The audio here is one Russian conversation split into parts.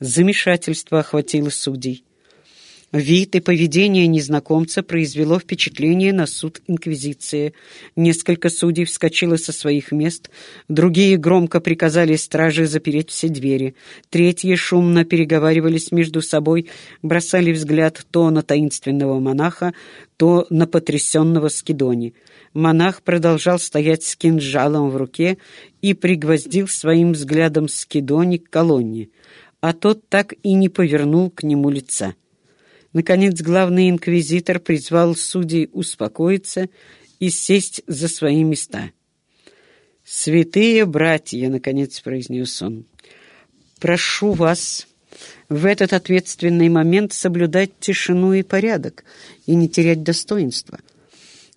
Замешательство охватило судей. Вид и поведение незнакомца произвело впечатление на суд Инквизиции. Несколько судей вскочило со своих мест, другие громко приказали страже запереть все двери, третьи шумно переговаривались между собой, бросали взгляд то на таинственного монаха, то на потрясенного Скидони. Монах продолжал стоять с кинжалом в руке и пригвоздил своим взглядом Скидони к колонне, а тот так и не повернул к нему лица. Наконец, главный инквизитор призвал судей успокоиться и сесть за свои места. «Святые братья», — наконец произнес он, — «прошу вас в этот ответственный момент соблюдать тишину и порядок и не терять достоинства.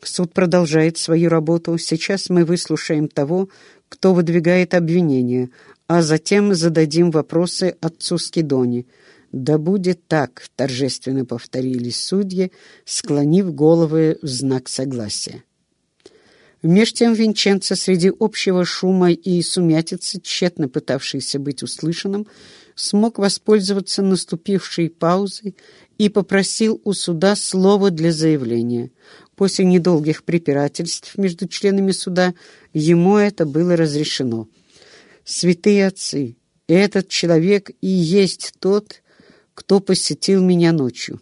Суд продолжает свою работу. Сейчас мы выслушаем того, кто выдвигает обвинение, а затем зададим вопросы отцу Скидони — «Да будет так», — торжественно повторили судьи, склонив головы в знак согласия. Меж тем Винченцо среди общего шума и сумятицы, тщетно пытавшийся быть услышанным, смог воспользоваться наступившей паузой и попросил у суда слово для заявления. После недолгих препирательств между членами суда ему это было разрешено. «Святые отцы, этот человек и есть тот, кто посетил меня ночью.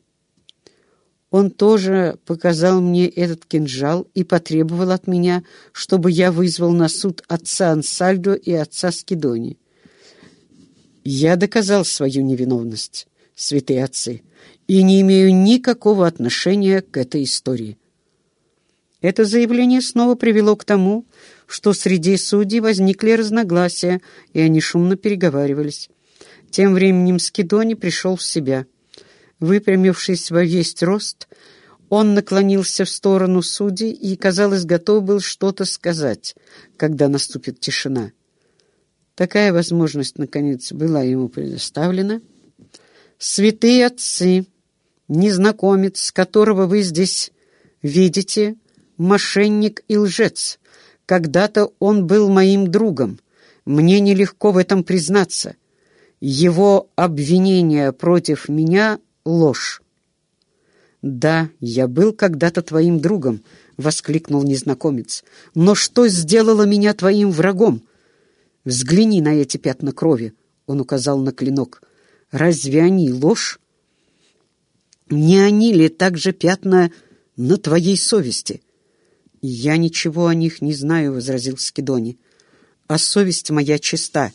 Он тоже показал мне этот кинжал и потребовал от меня, чтобы я вызвал на суд отца Ансальдо и отца Скидони. Я доказал свою невиновность, святые отцы, и не имею никакого отношения к этой истории. Это заявление снова привело к тому, что среди судей возникли разногласия, и они шумно переговаривались. Тем временем Скидони пришел в себя. Выпрямившись во весь рост, он наклонился в сторону судей и, казалось, готов был что-то сказать, когда наступит тишина. Такая возможность, наконец, была ему предоставлена. «Святые отцы, незнакомец, которого вы здесь видите, мошенник и лжец. Когда-то он был моим другом. Мне нелегко в этом признаться. Его обвинение против меня — ложь. «Да, я был когда-то твоим другом», — воскликнул незнакомец. «Но что сделало меня твоим врагом? Взгляни на эти пятна крови», — он указал на клинок. «Разве они ложь? Не они ли также пятна на твоей совести?» «Я ничего о них не знаю», — возразил Скидони. «А совесть моя чиста»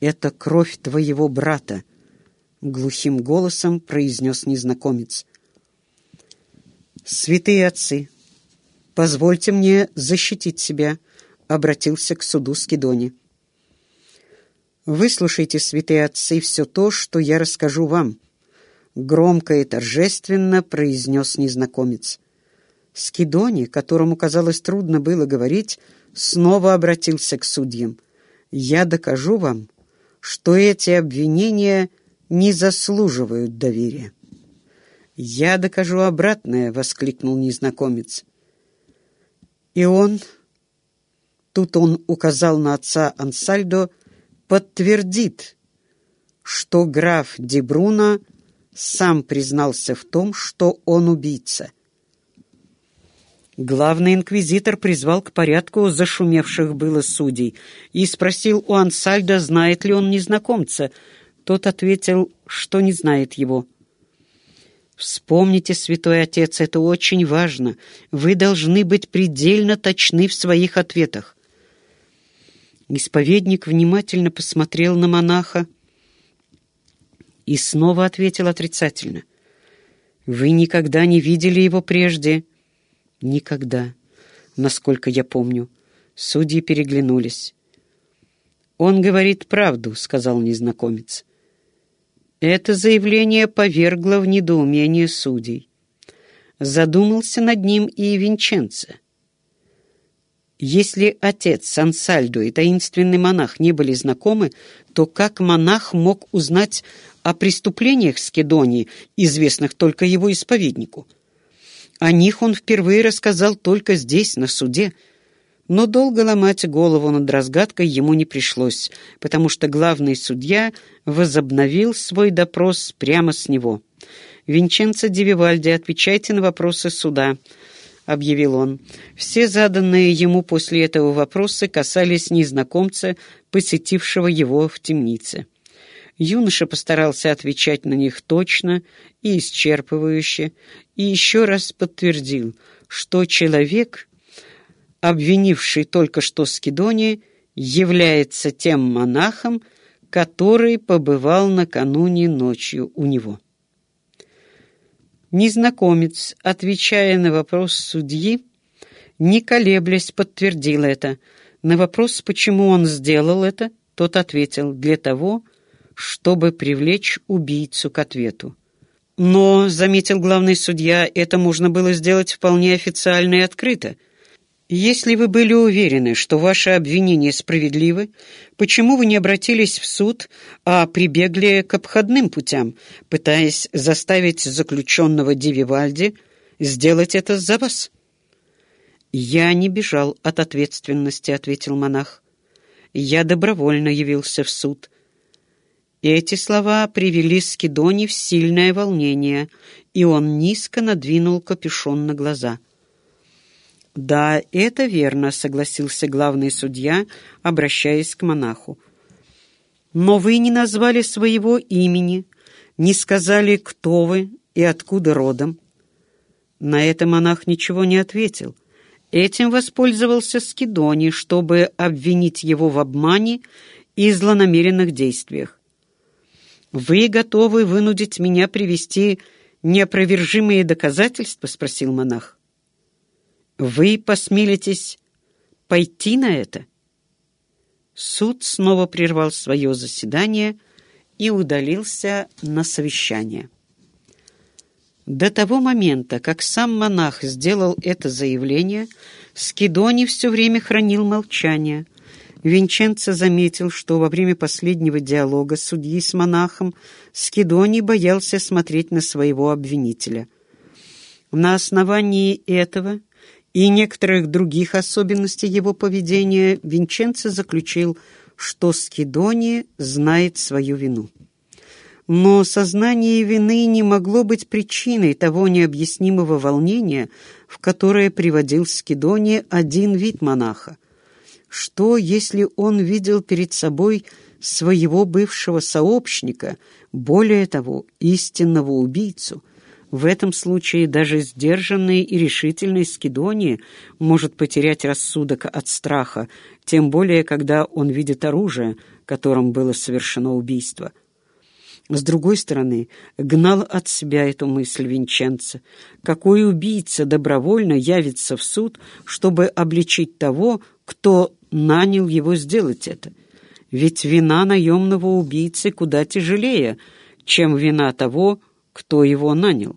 это кровь твоего брата», — глухим голосом произнес незнакомец. «Святые отцы, позвольте мне защитить себя», — обратился к суду Скидони. «Выслушайте, святые отцы, все то, что я расскажу вам», — громко и торжественно произнес незнакомец. Скидони, которому, казалось, трудно было говорить, снова обратился к судьям. «Я докажу вам, что эти обвинения не заслуживают доверия. «Я докажу обратное!» — воскликнул незнакомец. И он, тут он указал на отца Ансальдо, подтвердит, что граф Дебруна сам признался в том, что он убийца. Главный инквизитор призвал к порядку зашумевших было судей и спросил у Ансальда, знает ли он незнакомца. Тот ответил, что не знает его. «Вспомните, святой отец, это очень важно. Вы должны быть предельно точны в своих ответах». Исповедник внимательно посмотрел на монаха и снова ответил отрицательно. «Вы никогда не видели его прежде?» Никогда, насколько я помню. Судьи переглянулись. «Он говорит правду», — сказал незнакомец. Это заявление повергло в недоумение судей. Задумался над ним и Винченце. Если отец Сансальдо и таинственный монах не были знакомы, то как монах мог узнать о преступлениях Скедонии, известных только его исповеднику? О них он впервые рассказал только здесь, на суде. Но долго ломать голову над разгадкой ему не пришлось, потому что главный судья возобновил свой допрос прямо с него. «Винченцо Дививальди, отвечайте на вопросы суда», — объявил он. Все заданные ему после этого вопросы касались незнакомца, посетившего его в темнице. Юноша постарался отвечать на них точно и исчерпывающе, и еще раз подтвердил, что человек, обвинивший только что Скидония, является тем монахом, который побывал накануне ночью у него. Незнакомец, отвечая на вопрос судьи, не колеблясь, подтвердил это. На вопрос, почему он сделал это, тот ответил «для того, чтобы привлечь убийцу к ответу». Но, заметил главный судья, это можно было сделать вполне официально и открыто. Если вы были уверены, что ваши обвинения справедливы, почему вы не обратились в суд, а прибегли к обходным путям, пытаясь заставить заключенного Дививальди сделать это за вас? «Я не бежал от ответственности», — ответил монах. «Я добровольно явился в суд». Эти слова привели Скидони в сильное волнение, и он низко надвинул капюшон на глаза — «Да, это верно», — согласился главный судья, обращаясь к монаху. «Но вы не назвали своего имени, не сказали, кто вы и откуда родом». На это монах ничего не ответил. Этим воспользовался Скидони, чтобы обвинить его в обмане и злонамеренных действиях. «Вы готовы вынудить меня привести неопровержимые доказательства?» — спросил монах. Вы посмелитесь пойти на это? Суд снова прервал свое заседание и удалился на совещание. До того момента, как сам монах сделал это заявление, Скидони все время хранил молчание. Винченцо заметил, что во время последнего диалога судьи с монахом Скидони боялся смотреть на своего обвинителя. На основании этого и некоторых других особенностей его поведения, Винченцо заключил, что Скидони знает свою вину. Но сознание вины не могло быть причиной того необъяснимого волнения, в которое приводил Скидони один вид монаха. Что, если он видел перед собой своего бывшего сообщника, более того, истинного убийцу – в этом случае даже сдержанный и решительный Скидония может потерять рассудок от страха, тем более, когда он видит оружие, которым было совершено убийство. С другой стороны, гнал от себя эту мысль Винченца. Какой убийца добровольно явится в суд, чтобы обличить того, кто нанял его сделать это? Ведь вина наемного убийцы куда тяжелее, чем вина того, кто его нанял.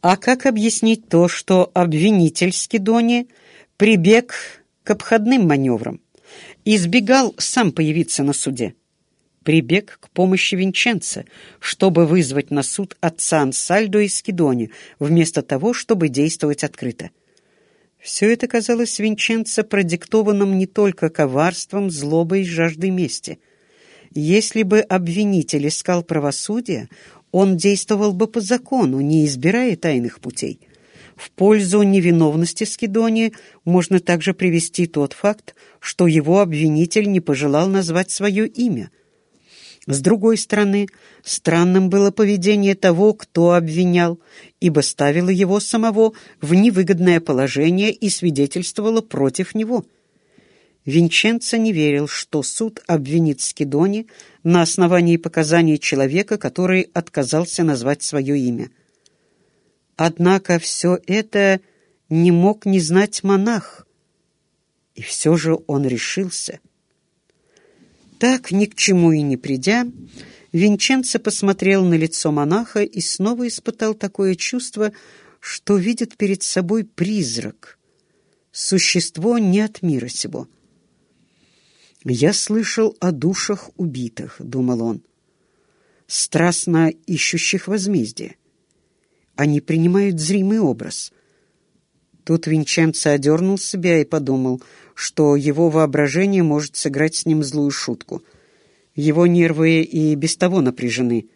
А как объяснить то, что обвинитель Скидони прибег к обходным маневрам, избегал сам появиться на суде? Прибег к помощи Винченца, чтобы вызвать на суд отца Ансальдо и Скидони, вместо того, чтобы действовать открыто. Все это казалось Винченцо продиктованным не только коварством, злобой и жаждой мести. Если бы обвинитель искал правосудия, он действовал бы по закону, не избирая тайных путей. В пользу невиновности Скидония можно также привести тот факт, что его обвинитель не пожелал назвать свое имя. С другой стороны, странным было поведение того, кто обвинял, ибо ставило его самого в невыгодное положение и свидетельствовало против него – Винченцо не верил, что суд обвинит Скидони на основании показаний человека, который отказался назвать свое имя. Однако все это не мог не знать монах, и все же он решился. Так, ни к чему и не придя, Винченцо посмотрел на лицо монаха и снова испытал такое чувство, что видит перед собой призрак, существо не от мира сего — «Я слышал о душах убитых», — думал он, страстно ищущих возмездие. Они принимают зримый образ. Тут Винченцо одернул себя и подумал, что его воображение может сыграть с ним злую шутку. Его нервы и без того напряжены.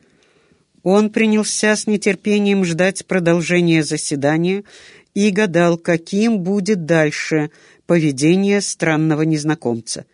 Он принялся с нетерпением ждать продолжения заседания и гадал, каким будет дальше поведение странного незнакомца.